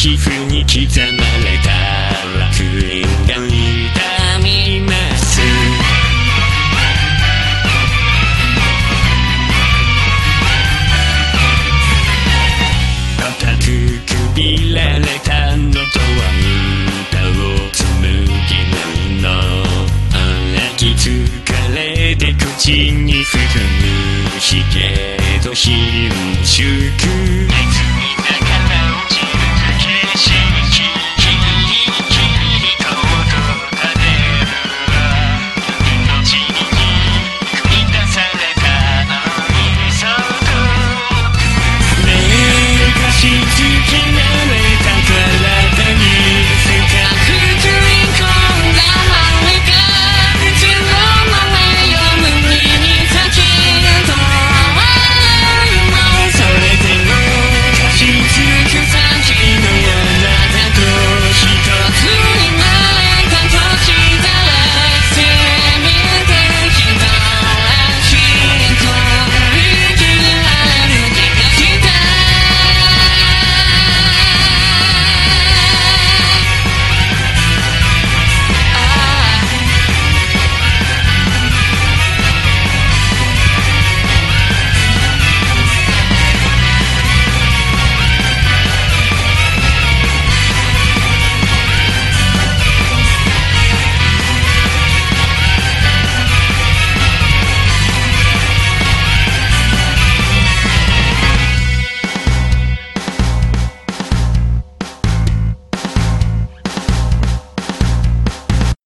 皮膚に刻まれた楽園が痛みます。固くくびられたのとは歌を紡ぎなの歩き疲れて口に含む。ひげと貧く。